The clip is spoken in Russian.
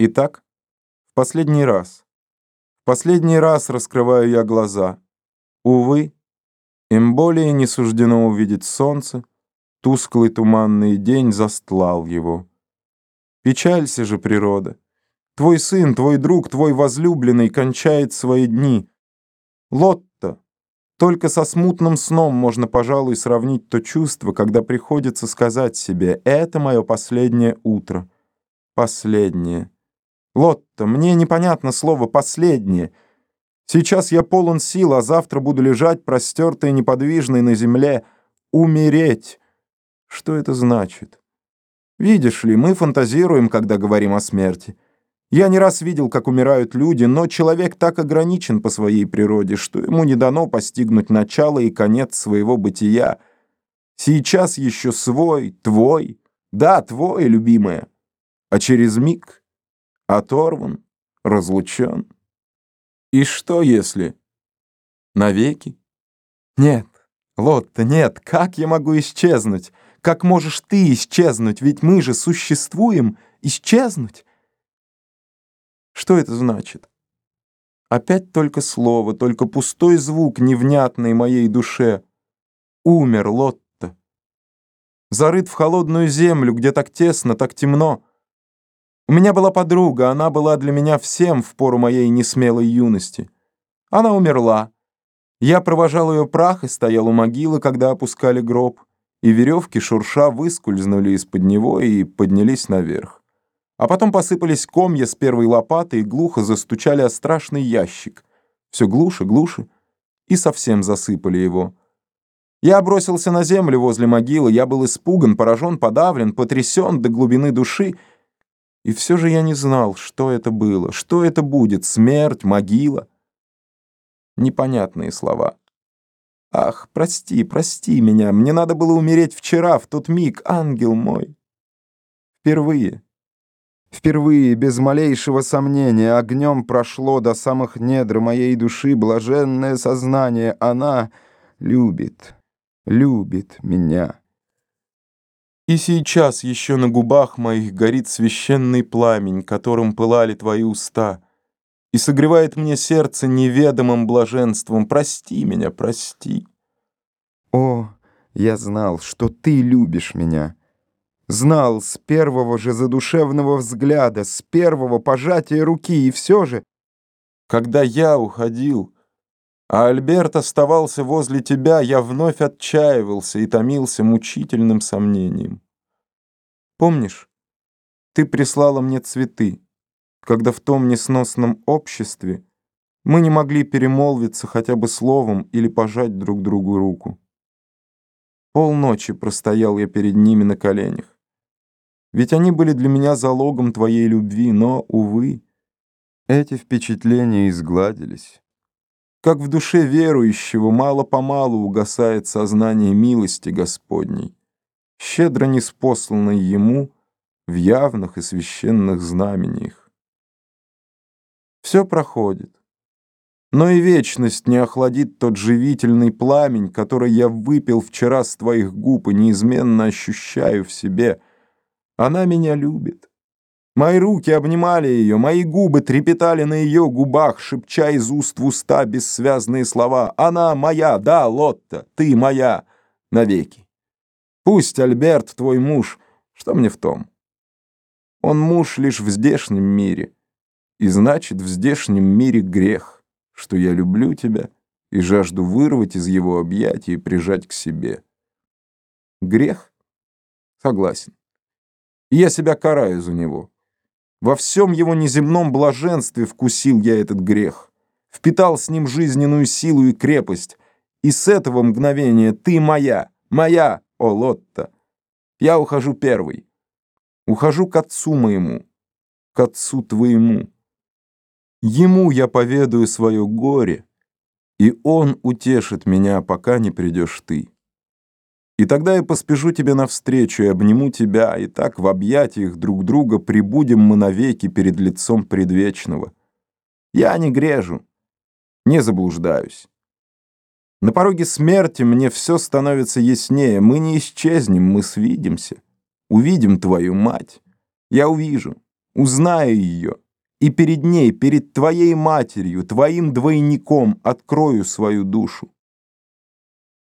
Итак, в последний раз, в последний раз раскрываю я глаза. Увы, им более не суждено увидеть солнце, тусклый туманный день застлал его. Печалься же, природа. Твой сын, твой друг, твой возлюбленный кончает свои дни. Лотта, только со смутным сном можно, пожалуй, сравнить то чувство, когда приходится сказать себе «это мое последнее утро». Последнее. Лотта, мне непонятно слово «последнее». Сейчас я полон сил, а завтра буду лежать, простертый и неподвижный на земле. Умереть. Что это значит? Видишь ли, мы фантазируем, когда говорим о смерти. Я не раз видел, как умирают люди, но человек так ограничен по своей природе, что ему не дано постигнуть начало и конец своего бытия. Сейчас еще свой, твой, да, твой, любимая, а через миг оторван, разлучен. И что если? Навеки? Нет, Лотта, нет, как я могу исчезнуть? Как можешь ты исчезнуть? Ведь мы же существуем. Исчезнуть? Что это значит? Опять только слово, только пустой звук, невнятный моей душе. Умер Лотта. Зарыт в холодную землю, где так тесно, так темно. У меня была подруга, она была для меня всем в пору моей несмелой юности. Она умерла. Я провожал ее прах и стоял у могилы, когда опускали гроб, и веревки шурша выскользнули из-под него и поднялись наверх. А потом посыпались комья с первой лопаты и глухо застучали о страшный ящик. Все глуше, глуше. И совсем засыпали его. Я бросился на землю возле могилы. Я был испуган, поражен, подавлен, потрясен до глубины души. И все же я не знал, что это было, что это будет, смерть, могила. Непонятные слова. Ах, прости, прости меня, мне надо было умереть вчера, в тот миг, ангел мой. Впервые. Впервые, без малейшего сомнения, огнем прошло до самых недр моей души блаженное сознание. Она любит, любит меня. И сейчас еще на губах моих горит священный пламень, которым пылали твои уста, и согревает мне сердце неведомым блаженством. Прости меня, прости. О, я знал, что ты любишь меня. Знал с первого же задушевного взгляда, с первого пожатия руки, и все же, когда я уходил, а Альберт оставался возле тебя, я вновь отчаивался и томился мучительным сомнением. Помнишь, ты прислала мне цветы, когда в том несносном обществе мы не могли перемолвиться хотя бы словом или пожать друг другу руку. Полночи простоял я перед ними на коленях. Ведь они были для меня залогом твоей любви, но, увы, эти впечатления изгладились. Как в душе верующего мало-помалу угасает сознание милости Господней, щедро неспосланной ему в явных и священных знамениях. Все проходит, но и вечность не охладит тот живительный пламень, который я выпил вчера с твоих губ и неизменно ощущаю в себе — она меня любит. Мои руки обнимали ее, мои губы трепетали на ее губах, шепча из уст в уста бессвязные слова. «Она моя, да, Лотта, ты моя, навеки. Пусть Альберт твой муж, что мне в том? Он муж лишь в здешнем мире, и значит, в здешнем мире грех, что я люблю тебя и жажду вырвать из его объятий и прижать к себе. Грех? Согласен и я себя караю за него. Во всем его неземном блаженстве вкусил я этот грех, впитал с ним жизненную силу и крепость, и с этого мгновения ты моя, моя, о Лотта. Я ухожу первый, ухожу к отцу моему, к отцу твоему. Ему я поведаю свое горе, и он утешит меня, пока не придешь ты. И тогда я поспешу тебе навстречу и обниму тебя, и так в объятиях друг друга прибудем мы навеки перед лицом предвечного. Я не грежу, не заблуждаюсь. На пороге смерти мне все становится яснее. Мы не исчезнем, мы свидимся. Увидим твою мать. Я увижу. Узнаю ее, и перед ней, перед твоей матерью, твоим двойником открою свою душу.